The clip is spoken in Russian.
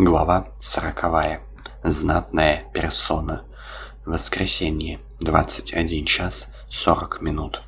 Глава сороковая. Знатная персона. Воскресенье. 21 час 40 минут.